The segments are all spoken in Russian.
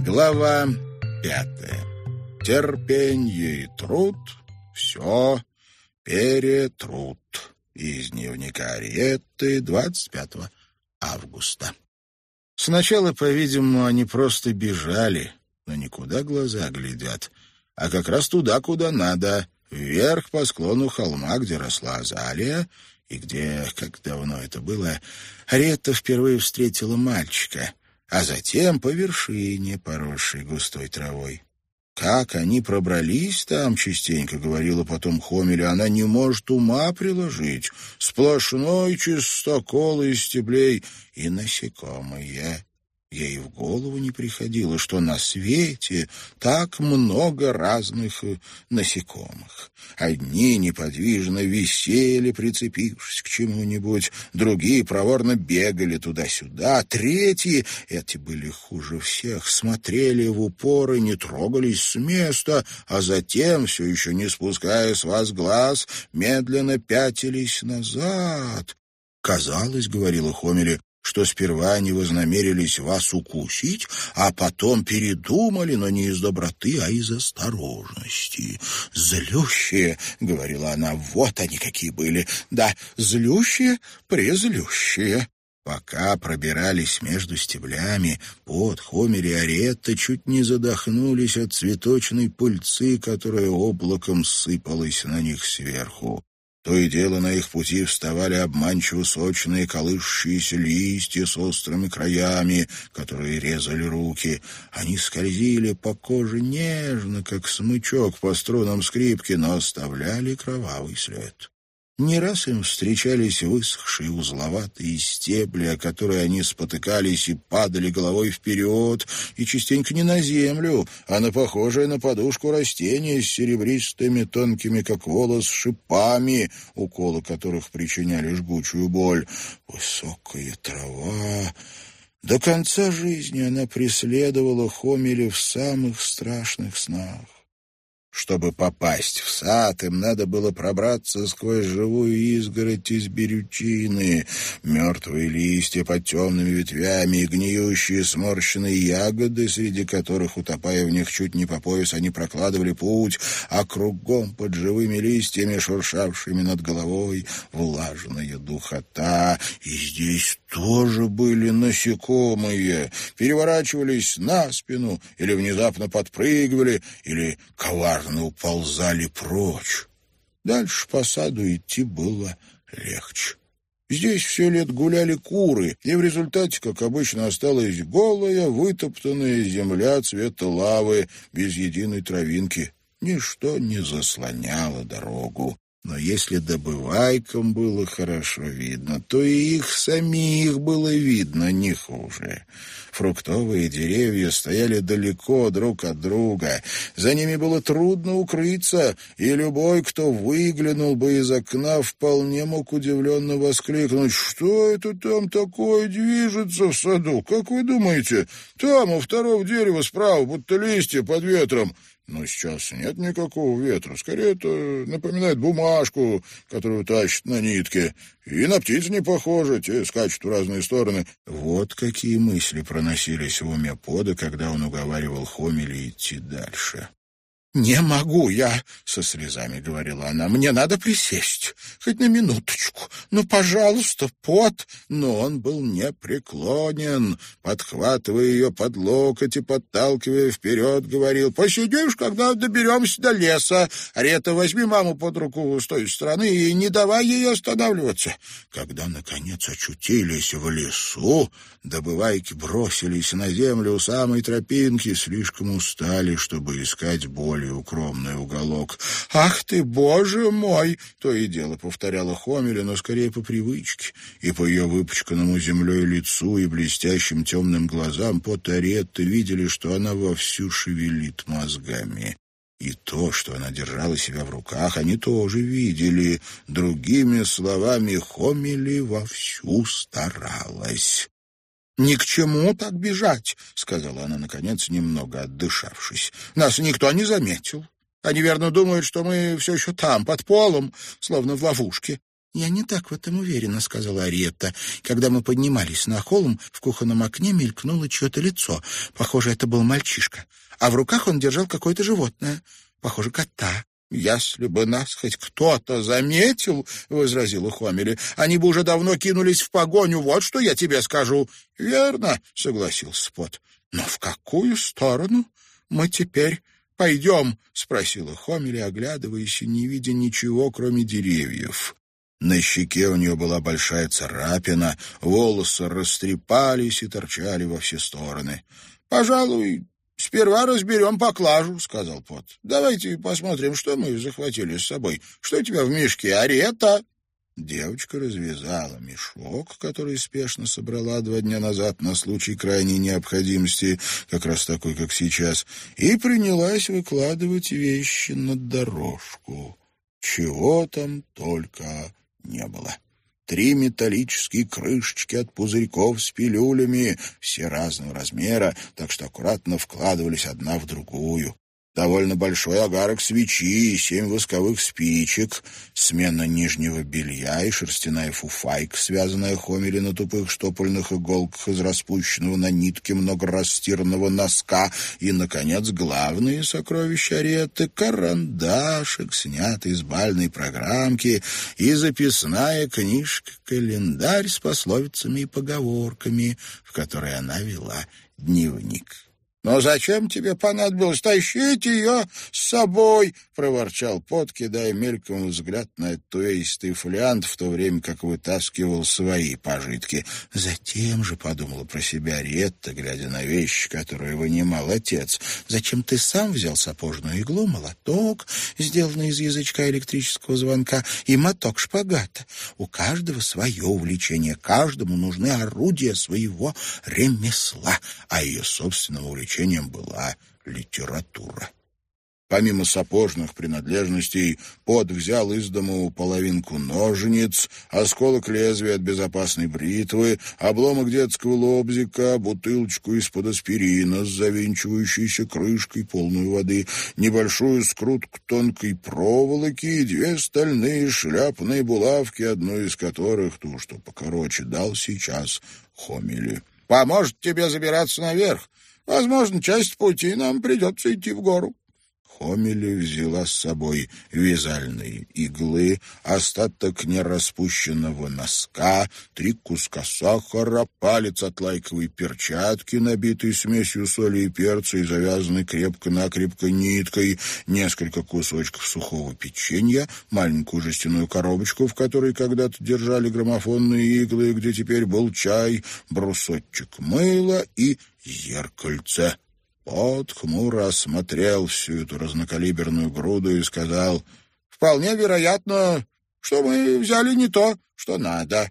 Глава пятая. Терпенье и труд — все перетрут. Из дневника Ариетты 25 августа. Сначала, по-видимому, они просто бежали, но никуда глаза глядят, а как раз туда, куда надо, вверх по склону холма, где росла азалия, и где, как давно это было, Ариетта впервые встретила мальчика, а затем по вершине, поросшей густой травой. Как они пробрались там, частенько говорила потом Хомель, она не может ума приложить. Сплошной чистокол из стеблей и насекомые. Ей в голову не приходило, что на свете так много разных э, насекомых. Одни неподвижно висели, прицепившись к чему-нибудь, другие проворно бегали туда-сюда, третьи, эти были хуже всех, смотрели в упор и не трогались с места, а затем, все еще не спуская с вас глаз, медленно пятились назад. Казалось, говорила Хомели, что сперва они вознамерились вас укусить, а потом передумали, но не из доброты, а из осторожности. «Злющие», — говорила она, — «вот они какие были. Да, злющие, презлющие». Пока пробирались между стеблями, под Хомери и Аретта чуть не задохнулись от цветочной пыльцы, которая облаком сыпалась на них сверху. То и дело на их пути вставали обманчиво сочные колышущиеся листья с острыми краями, которые резали руки. Они скользили по коже нежно, как смычок по струнам скрипки, но оставляли кровавый след. Не раз им встречались высохшие узловатые стебли, о которые они спотыкались и падали головой вперед, и частенько не на землю, а на похожее на подушку растение с серебристыми, тонкими, как волос, шипами, уколы которых причиняли жгучую боль. Высокая трава... До конца жизни она преследовала Хомеля в самых страшных снах. Чтобы попасть в сад, им надо было пробраться сквозь живую изгородь из берючины, мертвые листья под темными ветвями и гниющие сморщенные ягоды, среди которых, утопая в них чуть не по пояс, они прокладывали путь, а кругом под живыми листьями, шуршавшими над головой, влажная духота. И здесь тоже были насекомые, переворачивались на спину или внезапно подпрыгивали, или коварно коварно уползали прочь. Дальше по саду идти было легче. Здесь все лет гуляли куры, и в результате, как обычно, осталась голая, вытоптанная земля цвета лавы, без единой травинки. Ничто не заслоняло дорогу. Но если добывайкам было хорошо видно, то и их самих было видно не хуже. Фруктовые деревья стояли далеко друг от друга. За ними было трудно укрыться, и любой, кто выглянул бы из окна, вполне мог удивленно воскликнуть, «Что это там такое движется в саду? Как вы думаете? Там, у второго дерева справа, будто листья под ветром». Но сейчас нет никакого ветра. Скорее, это напоминает бумажку, которую тащат на нитке. И на птиц не похоже, те скачут в разные стороны. Вот какие мысли проносились в уме пода, когда он уговаривал Хомеля идти дальше. «Не могу я», — со слезами говорила она, — «мне надо присесть, хоть на минуточку. Ну, пожалуйста, пот». Но он был непреклонен, подхватывая ее под локоть и подталкивая вперед, говорил, «Посидишь, когда доберемся до леса. Рета, возьми маму под руку с той стороны и не давай ей останавливаться». Когда, наконец, очутились в лесу, добывайки бросились на землю у самой тропинки, слишком устали, чтобы искать боль более укромный уголок. «Ах ты, боже мой!» — то и дело повторяла Хомеля, но скорее по привычке. И по ее выпачканному землей лицу и блестящим темным глазам Потаретты видели, что она вовсю шевелит мозгами. И то, что она держала себя в руках, они тоже видели. Другими словами, Хомели вовсю старалась. «Ни к чему так бежать», — сказала она, наконец, немного отдышавшись. «Нас никто не заметил. Они, верно, думают, что мы все еще там, под полом, словно в ловушке. «Я не так в этом уверена», — сказала Ариетта. Когда мы поднимались на холм, в кухонном окне мелькнуло чье-то лицо. Похоже, это был мальчишка. А в руках он держал какое-то животное. Похоже, кота. «Если бы нас хоть кто-то заметил, — возразила Хомели, — они бы уже давно кинулись в погоню. Вот что я тебе скажу». «Верно», — согласился Спот. «Но в какую сторону мы теперь пойдем?» — спросила Хомели, оглядываясь и не видя ничего, кроме деревьев. На щеке у нее была большая царапина, волосы растрепались и торчали во все стороны. «Пожалуй, сперва разберем поклажу», — сказал Пот. «Давайте посмотрим, что мы захватили с собой. Что у тебя в мешке? Арета?» Девочка развязала мешок, который спешно собрала два дня назад на случай крайней необходимости, как раз такой, как сейчас, и принялась выкладывать вещи на дорожку. Чего там только не было. Три металлические крышечки от пузырьков с пилюлями, все разного размера, так что аккуратно вкладывались одна в другую довольно большой огарок свечи, семь восковых спичек, смена нижнего белья и шерстяная фуфайка, связанная хомели на тупых штопольных иголках из распущенного на нитке многорастиранного носка и, наконец, главные сокровища Ареты — карандашик, снятый из бальной программки, и записная книжка-календарь с пословицами и поговорками, в которой она вела дневник. «Но зачем тебе понадобилось тащить ее с собой?» — проворчал Пот, кидая мельком взгляд на этот увесистый фолиант, в то время как вытаскивал свои пожитки. «Затем же», — подумала про себя Ретта, глядя на вещи, которые вынимал отец, «зачем ты сам взял сапожную иглу, молоток, сделанный из язычка электрического звонка, и моток шпагата? У каждого свое увлечение, каждому нужны орудия своего ремесла, а ее увлечения увлечением была литература. Помимо сапожных принадлежностей, Под взял из дому половинку ножниц, осколок лезвия от безопасной бритвы, обломок детского лобзика, бутылочку из-под аспирина с завинчивающейся крышкой, полную воды, небольшую скрутку тонкой проволоки и две стальные шляпные булавки, одну из которых, ту, что покороче, дал сейчас Хомели. «Поможет тебе забираться наверх. Возможно, часть пути нам придется идти в гору. Хомели взяла с собой вязальные иглы, остаток нераспущенного носка, три куска сахара, палец от лайковой перчатки, набитый смесью соли и перца и завязанный крепко-накрепко ниткой, несколько кусочков сухого печенья, маленькую жестяную коробочку, в которой когда-то держали граммофонные иглы, где теперь был чай, брусочек мыла и зеркальце. Пот хмуро осмотрел всю эту разнокалиберную груду и сказал, «Вполне вероятно, что мы взяли не то, что надо.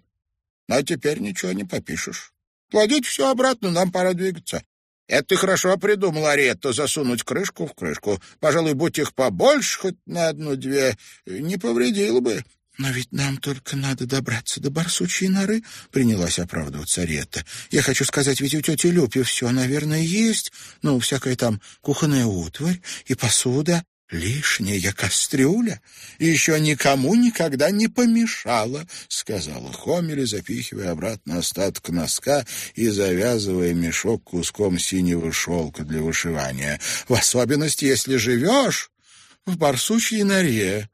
Но теперь ничего не попишешь. Кладите все обратно, нам пора двигаться. Это ты хорошо придумал, Аретто, засунуть крышку в крышку. Пожалуй, будь их побольше, хоть на одну-две, не повредило бы. «Но ведь нам только надо добраться до барсучьей норы», — принялась оправдываться Ретта. «Я хочу сказать, ведь у тети Люпи все, наверное, есть. Ну, всякая там кухонная утварь и посуда, лишняя кастрюля. И еще никому никогда не помешала», — сказала Хомели, запихивая обратно остаток носка и завязывая мешок куском синего шелка для вышивания. «В особенности, если живешь в барсучьей норе».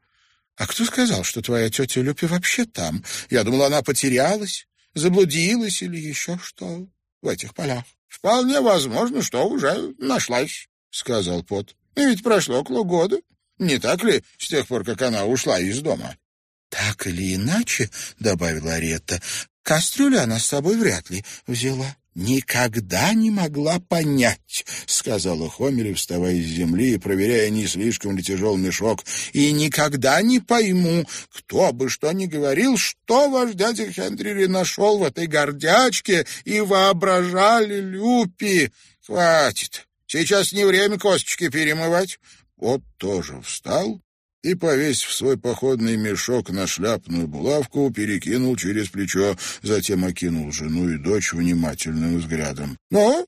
«А кто сказал, что твоя тетя Люпи вообще там? Я думала, она потерялась, заблудилась или еще что в этих полях». «Вполне возможно, что уже нашлась», — сказал Пот. «И ведь прошло около года. Не так ли, с тех пор, как она ушла из дома?» «Так или иначе», — добавила Аретта, — «кастрюлю она с собой вряд ли взяла» никогда не могла понять, — сказала Хомели, вставая с земли и проверяя, не слишком ли тяжел мешок, — и никогда не пойму, кто бы что ни говорил, что ваш дядя Хендрили нашел в этой гордячке и воображали Люпи. Хватит, сейчас не время косточки перемывать. Вот тоже встал и, повесив свой походный мешок на шляпную булавку, перекинул через плечо, затем окинул жену и дочь внимательным взглядом. — Ну,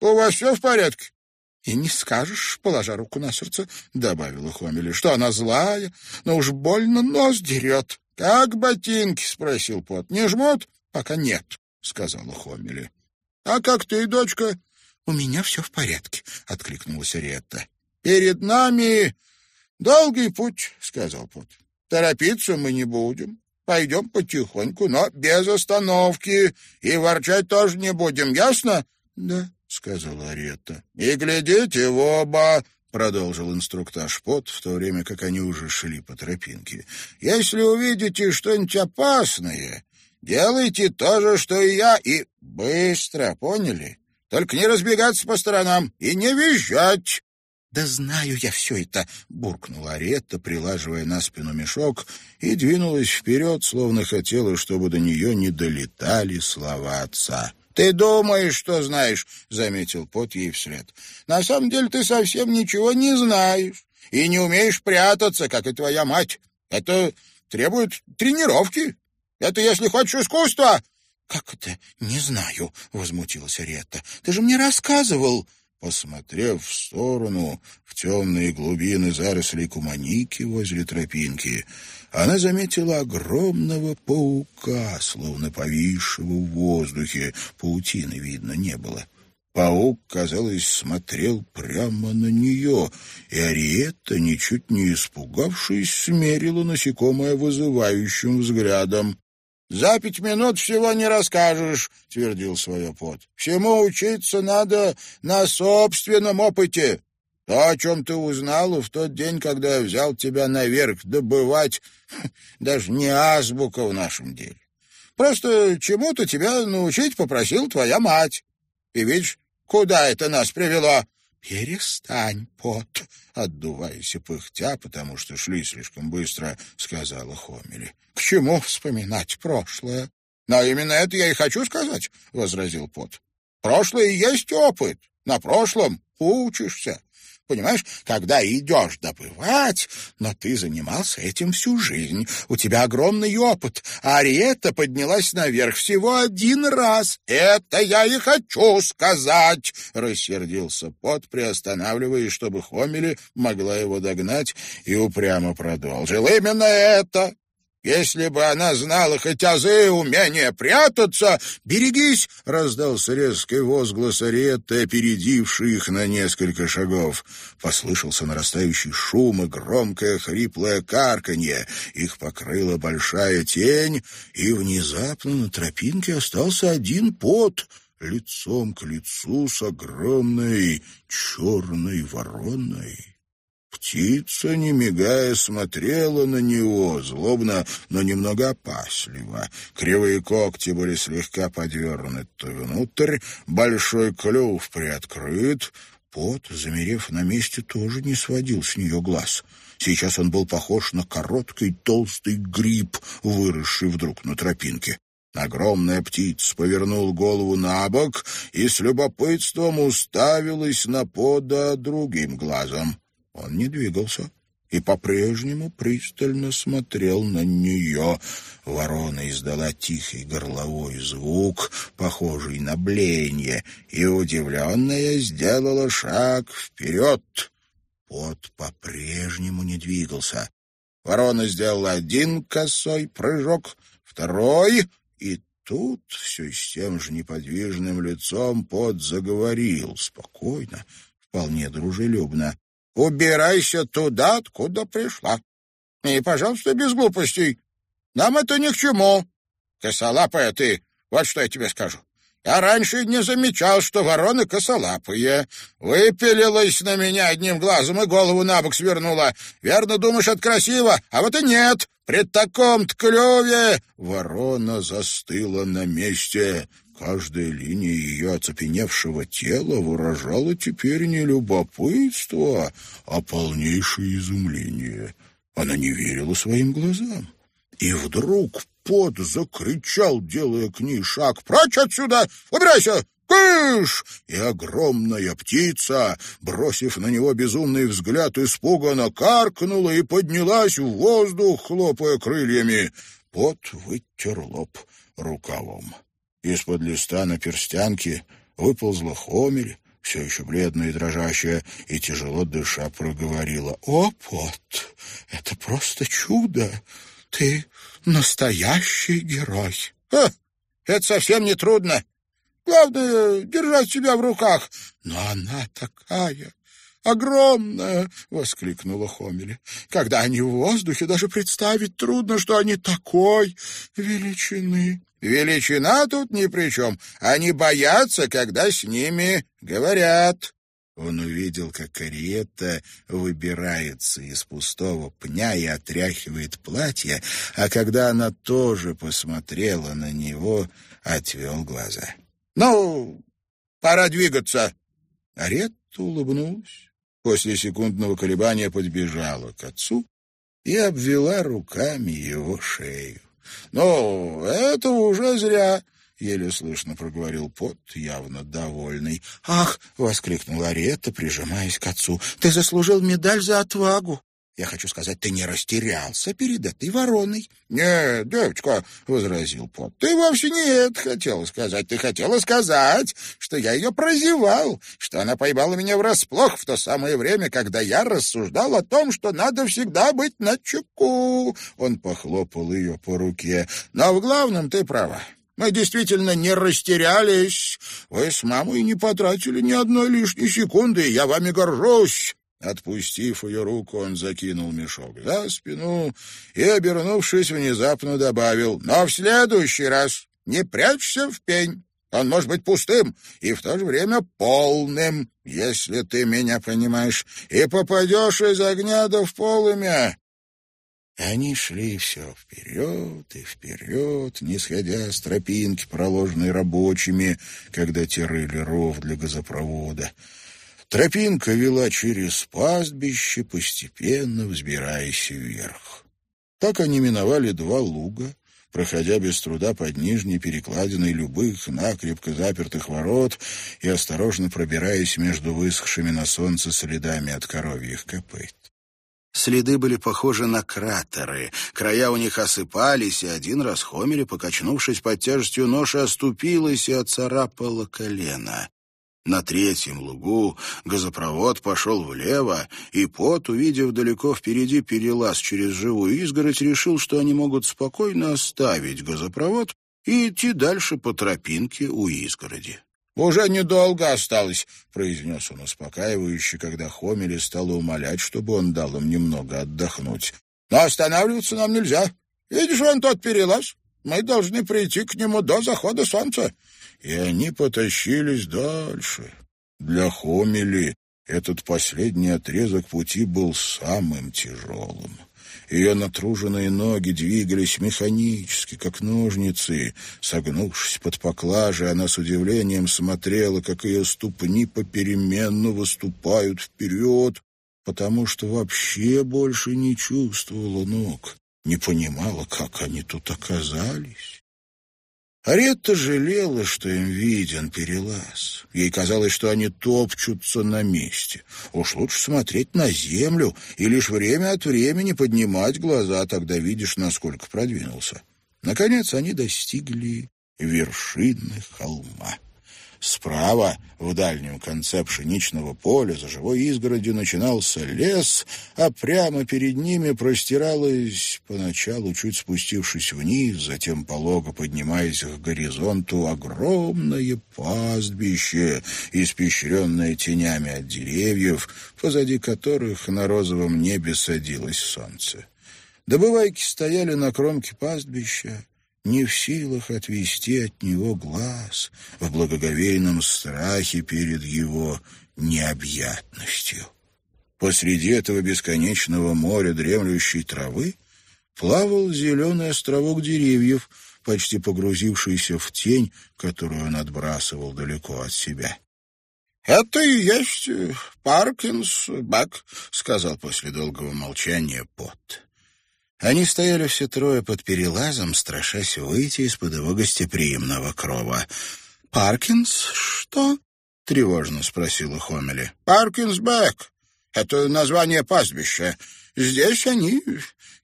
у вас все в порядке? — И не скажешь, положа руку на сердце, — добавила Хомели, — что она злая, но уж больно нос дерет. «Как ботинки?» — спросил Пот. «Не жмут?» «Пока нет», — сказала Хомели. «А как ты, дочка?» «У меня все в порядке», — откликнулась Ретта. «Перед нами долгий путь», — сказал Пот. «Торопиться мы не будем. Пойдем потихоньку, но без остановки. И ворчать тоже не будем, ясно?» «Да», — сказала Ретта. «И глядите в оба», — продолжил инструктаж Пот, в то время как они уже шли по тропинке. «Если увидите что-нибудь опасное, делайте то же, что и я, и быстро, поняли? Только не разбегаться по сторонам и не визжать». «Да знаю я все это!» — буркнула Аретта, прилаживая на спину мешок, и двинулась вперед, словно хотела, чтобы до нее не долетали слова отца. «Ты думаешь, что знаешь», — заметил Пот ей вслед. «На самом деле ты совсем ничего не знаешь и не умеешь прятаться, как и твоя мать. Это требует тренировки. Это если хочешь искусства». «Как это? Не знаю», — возмутилась Ретта. «Ты же мне рассказывал». Посмотрев в сторону, в темные глубины зарослей куманики возле тропинки, она заметила огромного паука, словно повисшего в воздухе. Паутины видно не было. Паук, казалось, смотрел прямо на нее, и Ариетта, ничуть не испугавшись, смерила насекомое вызывающим взглядом. «За пять минут всего не расскажешь», — твердил свое пот. «Всему учиться надо на собственном опыте. То, о чем ты узнала в тот день, когда я взял тебя наверх добывать, даже не азбука в нашем деле. Просто чему-то тебя научить попросил твоя мать. И видишь, куда это нас привело?» «Перестань, пот», — отдуваясь и пыхтя, потому что шли слишком быстро, — сказала Хомели. «К чему вспоминать прошлое?» «Но именно это я и хочу сказать», — возразил пот. «Прошлое есть опыт. На прошлом учишься. Понимаешь, когда идешь добывать, но ты занимался этим всю жизнь, у тебя огромный опыт, а Ариетта поднялась наверх всего один раз. Это я и хочу сказать, рассердился Пот, приостанавливаясь, чтобы Хомели могла его догнать, и упрямо продолжил. Именно это если бы она знала хоть азы умения прятаться... «Берегись!» — раздался резкий возглас Аретты, опередивший их на несколько шагов. Послышался нарастающий шум и громкое хриплое карканье. Их покрыла большая тень, и внезапно на тропинке остался один пот — лицом к лицу с огромной черной вороной. Птица, не мигая, смотрела на него, злобно, но немного опасливо. Кривые когти были слегка подвернуты внутрь, большой клюв приоткрыт. Пот, замерев на месте, тоже не сводил с нее глаз. Сейчас он был похож на короткий толстый гриб, выросший вдруг на тропинке. Огромная птица повернул голову на бок и с любопытством уставилась на пода другим глазом. Он не двигался и по-прежнему пристально смотрел на нее. Ворона издала тихий горловой звук, похожий на блеяние, и, удивленная, сделала шаг вперед. Пот по-прежнему не двигался. Ворона сделала один косой прыжок, второй, и тут все с тем же неподвижным лицом Пот заговорил спокойно, вполне дружелюбно. Убирайся туда, откуда пришла. И, пожалуйста, без глупостей. Нам это ни к чему. Косолапая ты, вот что я тебе скажу. Я раньше не замечал, что вороны косолапые. Выпилилась на меня одним глазом и голову на бок свернула. Верно думаешь, это красиво, а вот и нет. При таком-то клюве ворона застыла на месте. Каждая линия ее оцепеневшего тела выражала теперь не любопытство, а полнейшее изумление. Она не верила своим глазам. И вдруг пот закричал, делая к ней шаг. «Прочь отсюда! Убирайся! Кыш!» И огромная птица, бросив на него безумный взгляд, испуганно каркнула и поднялась в воздух, хлопая крыльями. Пот вытер лоб рукавом. Из-под листа на перстянке выползла Хомель, все еще бледная и дрожащая, и тяжело дыша проговорила. «О, пот! Это просто чудо! ты настоящий герой. Это совсем не трудно. Главное — держать себя в руках. Но она такая огромная!» — воскликнула Хомели. «Когда они в воздухе, даже представить трудно, что они такой величины». «Величина тут ни при чем. Они боятся, когда с ними говорят». Он увидел, как карета выбирается из пустого пня и отряхивает платье, а когда она тоже посмотрела на него, отвел глаза. «Ну, пора двигаться!» Аретта улыбнулась после секундного колебания подбежала к отцу и обвела руками его шею. «Ну, это уже зря», — еле слышно проговорил Пот, явно довольный. «Ах!» — воскликнула Аретта, прижимаясь к отцу. «Ты заслужил медаль за отвагу!» Я хочу сказать, ты не растерялся перед этой вороной. — Нет, девочка, — возразил Пот, — ты вовсе не это хотела сказать. Ты хотела сказать, что я ее прозевал, что она поймала меня врасплох в то самое время, когда я рассуждал о том, что надо всегда быть на чеку. Он похлопал ее по руке. Но в главном ты права. Мы действительно не растерялись. Вы с мамой не потратили ни одной лишней секунды, и я вами горжусь. Отпустив ее руку, он закинул мешок за спину и, обернувшись, внезапно добавил, «Но в следующий раз не прячься в пень. Он может быть пустым и в то же время полным, если ты меня понимаешь, и попадешь из огня до в полымя». Они шли все вперед и вперед, не сходя с тропинки, проложенной рабочими, когда те рыли ров для газопровода. Тропинка вела через пастбище, постепенно взбираясь вверх. Так они миновали два луга, проходя без труда под нижней перекладиной любых накрепко запертых ворот и осторожно пробираясь между высохшими на солнце следами от коровьих копыт. Следы были похожи на кратеры. Края у них осыпались, и один раз Хомери, покачнувшись под тяжестью ноши, оступилась и оцарапала колено. На третьем лугу газопровод пошел влево, и Пот, увидев далеко впереди перелаз через живую изгородь, решил, что они могут спокойно оставить газопровод и идти дальше по тропинке у изгороди. «Уже недолго осталось», — произнес он успокаивающе, когда Хомели стала умолять, чтобы он дал им немного отдохнуть. «Но останавливаться нам нельзя. Видишь, вон тот перелаз. Мы должны прийти к нему до захода солнца и они потащились дальше. Для Хомели этот последний отрезок пути был самым тяжелым. Ее натруженные ноги двигались механически, как ножницы. Согнувшись под поклажей, она с удивлением смотрела, как ее ступни попеременно выступают вперед, потому что вообще больше не чувствовала ног, не понимала, как они тут оказались. Аретта жалела, что им виден перелаз. Ей казалось, что они топчутся на месте. Уж лучше смотреть на землю и лишь время от времени поднимать глаза, тогда видишь, насколько продвинулся. Наконец они достигли вершины холма. Справа, в дальнем конце пшеничного поля, за живой изгородью начинался лес, а прямо перед ними простиралось, поначалу чуть спустившись вниз, затем полого поднимаясь к горизонту, огромное пастбище, испещренное тенями от деревьев, позади которых на розовом небе садилось солнце. Добывайки стояли на кромке пастбища, не в силах отвести от него глаз, в благоговейном страхе перед его необъятностью. Посреди этого бесконечного моря дремлющей травы плавал зеленый островок деревьев, почти погрузившийся в тень, которую он отбрасывал далеко от себя. — Это и есть Паркинс Бак, — сказал после долгого молчания Пот. Они стояли все трое под перелазом, страшась выйти из-под его гостеприимного крова. «Паркинс? Что?» — тревожно спросила Хомели. «Паркинсбек. Это название пастбища. Здесь они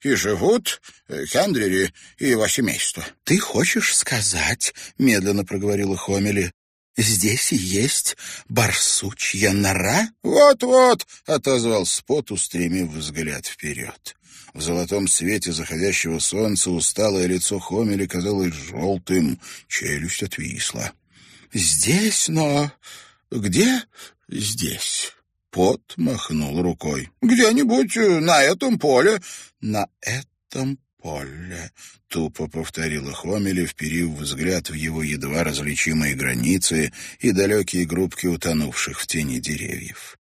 и живут, Хендрери и его семейство». «Ты хочешь сказать, — медленно проговорила Хомели, здесь есть барсучья нора?» «Вот-вот», — отозвался Пот, устремив взгляд вперед. В золотом свете заходящего солнца усталое лицо Хомеля казалось желтым, челюсть отвисла. «Здесь, но... где здесь?» Пот махнул рукой. «Где-нибудь на этом поле». «На этом поле», — тупо повторила Хомели, вперив взгляд в его едва различимые границы и далекие группки утонувших в тени деревьев.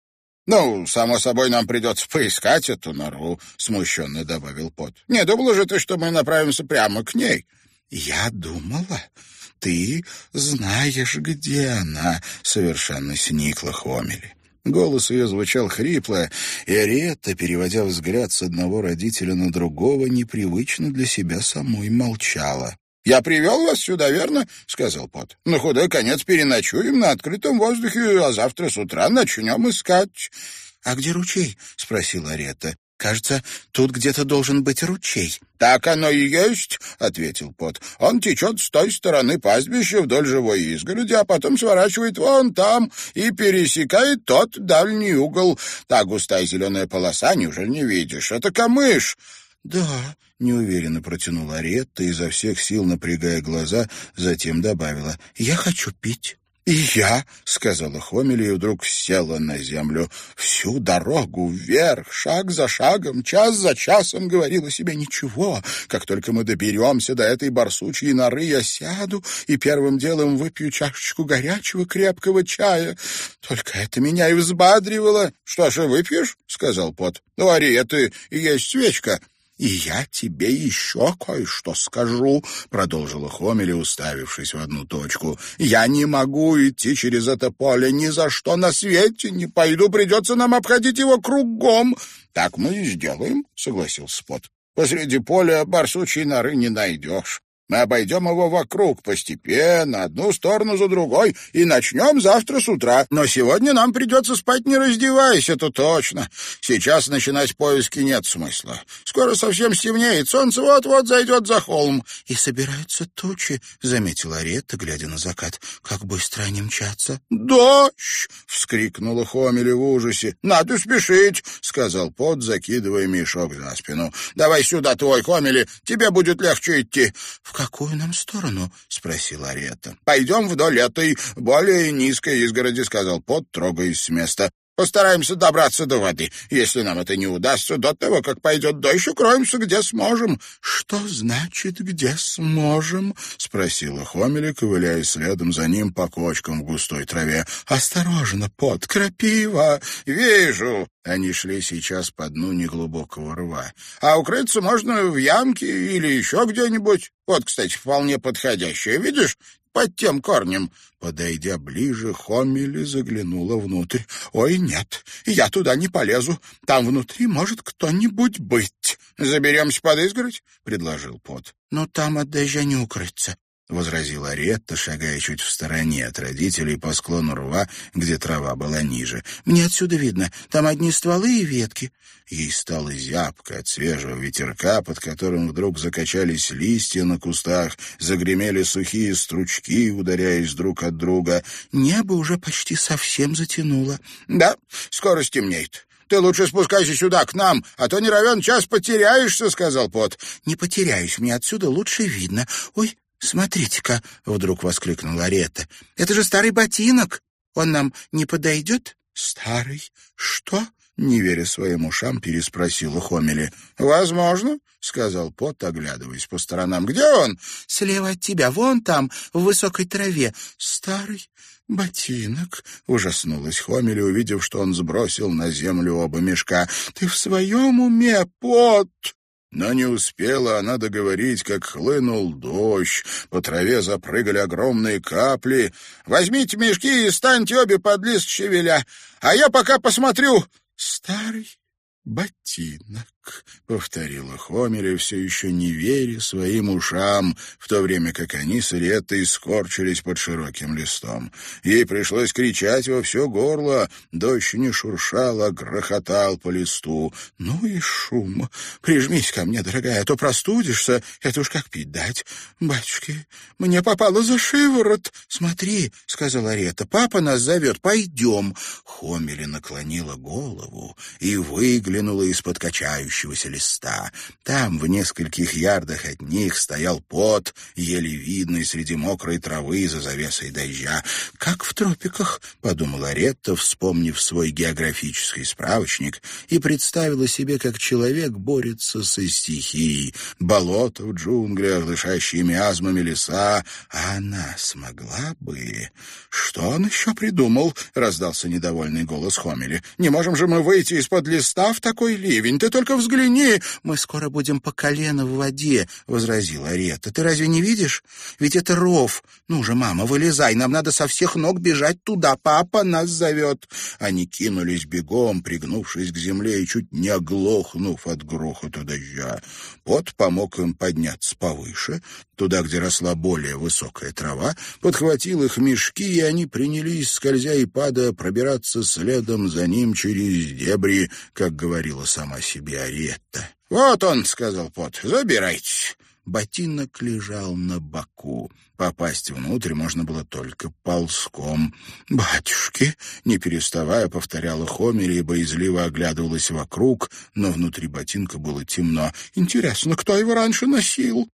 «Ну, само собой, нам придется поискать эту нору», — смущенно добавил Пот. «Не думала же ты, что мы направимся прямо к ней?» «Я думала, ты знаешь, где она», — совершенно сникла Хомели. Голос ее звучал хрипло, и Ариетта, переводя взгляд с одного родителя на другого, непривычно для себя самой молчала. «Я привел вас сюда, верно?» — сказал Пот. «На худой конец переночуем на открытом воздухе, а завтра с утра начнем искать». «А где ручей?» — спросила Аретта. Кажется, тут где-то должен быть ручей. Так оно и есть, ответил Пот. Он течет с той стороны пастбища вдоль живой изгороди, а потом сворачивает вон там и пересекает тот дальний угол. Та густая зеленая полоса, неужели не видишь? Это камыш. Да, неуверенно протянула Ретта, изо всех сил напрягая глаза, затем добавила: "Я хочу пить". «И я», — сказала Хомели, и вдруг села на землю. Всю дорогу вверх, шаг за шагом, час за часом говорила себе «Ничего, как только мы доберемся до этой барсучьей норы, я сяду и первым делом выпью чашечку горячего крепкого чая. Только это меня и взбадривало. «Что ж, выпьешь?» — сказал Пот. «Ну, это и есть свечка». «И я тебе еще кое-что скажу», — продолжила Хомели, уставившись в одну точку. «Я не могу идти через это поле ни за что на свете не пойду, придется нам обходить его кругом». «Так мы и сделаем», — согласился Спот. «Посреди поля барсучьей норы не найдешь. Мы обойдем его вокруг постепенно, одну сторону за другой, и начнем завтра с утра. Но сегодня нам придется спать не раздеваясь, это точно. Сейчас начинать поиски нет смысла. Скоро совсем стемнеет, солнце вот-вот зайдет за холм. — И собираются тучи, — заметила Ретта, глядя на закат. — Как быстро они мчатся. — Дождь! — вскрикнула Хомели в ужасе. — Надо спешить, — сказал Пот, закидывая мешок за спину. — Давай сюда твой, Хомели, тебе будет легче идти. — какую нам сторону?» — спросила Ариетта. «Пойдем вдоль этой более низкой изгороди», — сказал Пот, трогаясь с места. Постараемся добраться до воды. Если нам это не удастся до того, как пойдет дождь, укроемся, где сможем». «Что значит, где сможем?» — спросила Хомели, ковыляя следом за ним по кочкам в густой траве. «Осторожно, под крапива!» «Вижу!» Они шли сейчас по дну неглубокого рва. «А укрыться можно в ямке или еще где-нибудь. Вот, кстати, вполне подходящее. Видишь, под тем корнем». Подойдя ближе, Хомели заглянула внутрь. «Ой, нет, я туда не полезу. Там внутри может кто-нибудь быть». «Заберемся под изгородь?» — предложил Пот. «Но там от дождя не укрыться. — возразила Ретта, шагая чуть в стороне от родителей по склону рва, где трава была ниже. «Мне отсюда видно. Там одни стволы и ветки». Ей стало зябко от свежего ветерка, под которым вдруг закачались листья на кустах, загремели сухие стручки, ударяясь друг от друга. Небо уже почти совсем затянуло. «Да, скоро стемнеет. Ты лучше спускайся сюда, к нам, а то не равен час потеряешься», — сказал Пот. «Не потеряюсь, мне отсюда лучше видно. Ой, «Смотрите-ка!» — вдруг воскликнула Рета. «Это же старый ботинок! Он нам не подойдет?» «Старый? Что?» — не веря своим ушам, переспросила Хомели. «Возможно», — сказал Пот, оглядываясь по сторонам. «Где он?» «Слева от тебя, вон там, в высокой траве. Старый ботинок», — ужаснулась Хомели, увидев, что он сбросил на землю оба мешка. «Ты в своем уме, Пот?» Но не успела она договорить, как хлынул дождь, по траве запрыгали огромные капли. «Возьмите мешки и станьте обе под лист щавеля, а я пока посмотрю». «Старый ботинок», — повторила Хомеля, все еще не веря своим ушам, в то время как они с Реттой скорчились под широким листом. Ей пришлось кричать во все горло. Дождь не шуршал, а грохотал по листу. «Ну и шум! Прижмись ко мне, дорогая, а то простудишься. Это уж как пить дать. Батюшки, мне попало за шиворот. Смотри, — сказала Рета, — папа нас зовет. Пойдем. Хомели наклонила голову и выглянула из-под качающегося листа. Там, в нескольких ярдах от них, стоял пот, еле видный среди мокрой травы за завесой дождя. «Как в тропиках», — подумала Ретта, вспомнив свой географический справочник, и представила себе, как человек борется со стихией. Болото в джунглях, дышащие миазмами леса. А она смогла бы... «Что он еще придумал?» — раздался недовольный голос Хомели. «Не можем же мы выйти из-под листа в такой ливень. Ты только взгляни!» «Мы скоро будем по колено в воде», — возразила Рета. «Ты разве не видишь? Ведь это ров. Ну же, мама, вылезай, нам надо со всех ног бежать туда. Папа нас зовет». Они кинулись бегом, пригнувшись к земле и чуть не оглохнув от грохота дождя. Пот помог им подняться повыше, туда, где росла более высокая трава, подхватил их мешки, и они принялись, скользя и падая, пробираться следом за ним через дебри, как говорила сама себе Аретта. «Вот он», — сказал Пот, — «забирайтесь». Ботинок лежал на боку. Попасть внутрь можно было только ползком. «Батюшки!» — не переставая, повторяла Хомери и боязливо оглядывалась вокруг, но внутри ботинка было темно. «Интересно, кто его раньше носил?»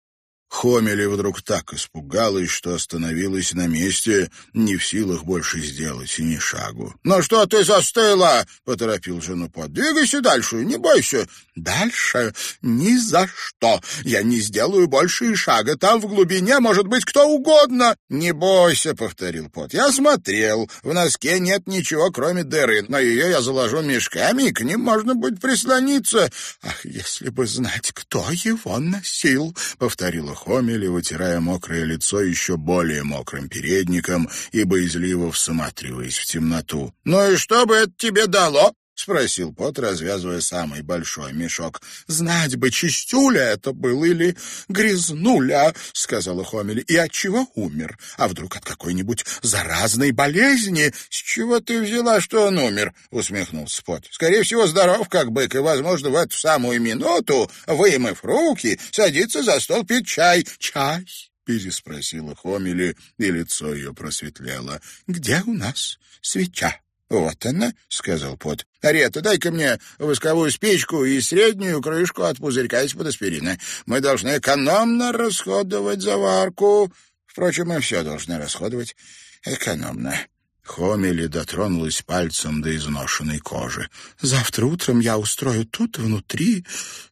Хомели вдруг так испугалась, что остановилась на месте, не в силах больше сделать ни шагу. «Ну что ты застыла?» — поторопил жену. «Двигайся дальше, не бойся». «Дальше? Ни за что. Я не сделаю больше и шага. Там в глубине может быть кто угодно». «Не бойся», — повторил Пот. «Я смотрел. В носке нет ничего, кроме дыры, но ее я заложу мешками, и к ним можно будет прислониться». «Ах, если бы знать, кто его носил», — повторила Хомели, вытирая мокрое лицо еще более мокрым передником и боязливо всматриваясь в темноту. «Ну и что бы это тебе дало?» — спросил Пот, развязывая самый большой мешок. — Знать бы, чистюля это был или грязнуля, — сказала Хомели. — И от чего умер? А вдруг от какой-нибудь заразной болезни? — С чего ты взяла, что он умер? — усмехнулся Пот. — Скорее всего, здоров как бык, и, возможно, в эту самую минуту, вымыв руки, садится за стол пить чай. — Чай? — переспросила Хомели, и лицо ее просветлело. — Где у нас свеча? «Вот она», — сказал Пот. «Арета, дай-ка мне восковую спичку и среднюю крышку от пузырька из-под аспирина. Мы должны экономно расходовать заварку. Впрочем, мы все должны расходовать экономно». Хомели дотронулась пальцем до изношенной кожи. «Завтра утром я устрою тут внутри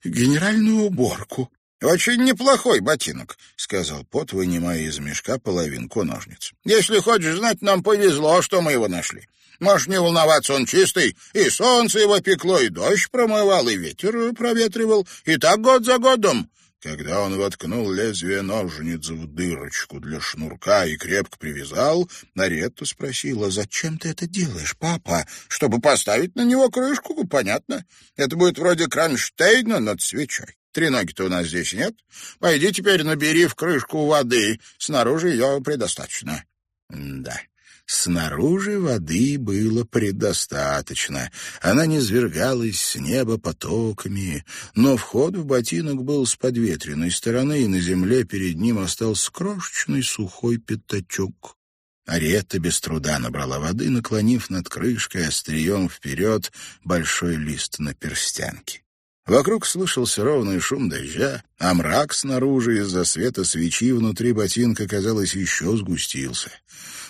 генеральную уборку». «Очень неплохой ботинок», — сказал Пот, вынимая из мешка половинку ножниц. «Если хочешь знать, нам повезло, что мы его нашли. Можешь не волноваться, он чистый. И солнце его пекло, и дождь промывал, и ветер проветривал. И так год за годом. Когда он воткнул лезвие ножниц в дырочку для шнурка и крепко привязал, Наретта спросила, «Зачем ты это делаешь, папа?» «Чтобы поставить на него крышку, понятно. Это будет вроде кронштейна над свечой. Треноги-то у нас здесь нет. Пойди теперь набери в крышку воды. Снаружи ее предостаточно». «Да». Снаружи воды было предостаточно. Она не низвергалась с неба потоками, но вход в ботинок был с подветренной стороны, и на земле перед ним остался крошечный сухой пятачок. Арета без труда набрала воды, наклонив над крышкой острием вперед большой лист на перстянке. Вокруг слышался ровный шум дождя, а мрак снаружи из-за света свечи внутри ботинка, казалось, еще сгустился.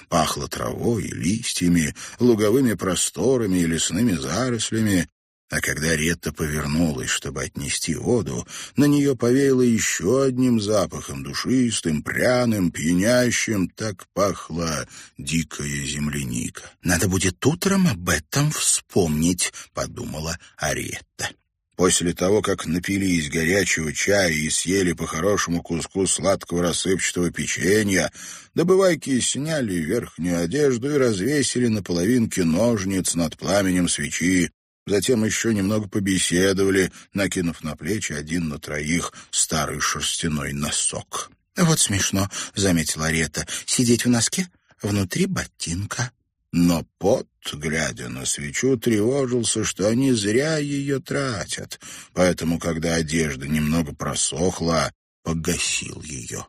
Пахло травой и листьями, луговыми просторами и лесными зарослями. А когда Ретта повернулась, чтобы отнести воду, на нее повеяло еще одним запахом, душистым, пряным, пьянящим. Так пахла дикая земляника. «Надо будет утром об этом вспомнить», — подумала Аретта. После того, как напились горячего чая и съели по хорошему куску сладкого рассыпчатого печенья, добывайки сняли верхнюю одежду и развесили на половинке ножниц над пламенем свечи. Затем еще немного побеседовали, накинув на плечи один на троих старый шерстяной носок. «Вот смешно», — заметила Рета, — «сидеть в носке, внутри ботинка». Но пот, глядя на свечу, тревожился, что они зря ее тратят, поэтому, когда одежда немного просохла, погасил ее.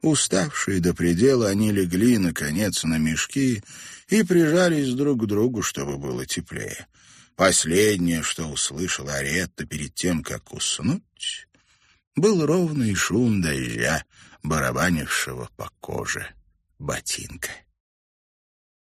Уставшие до предела, они легли, наконец, на мешки и прижались друг к другу, чтобы было теплее. Последнее, что услышала Аретта перед тем, как уснуть, был ровный шум дождя, барабанившего по коже ботинка.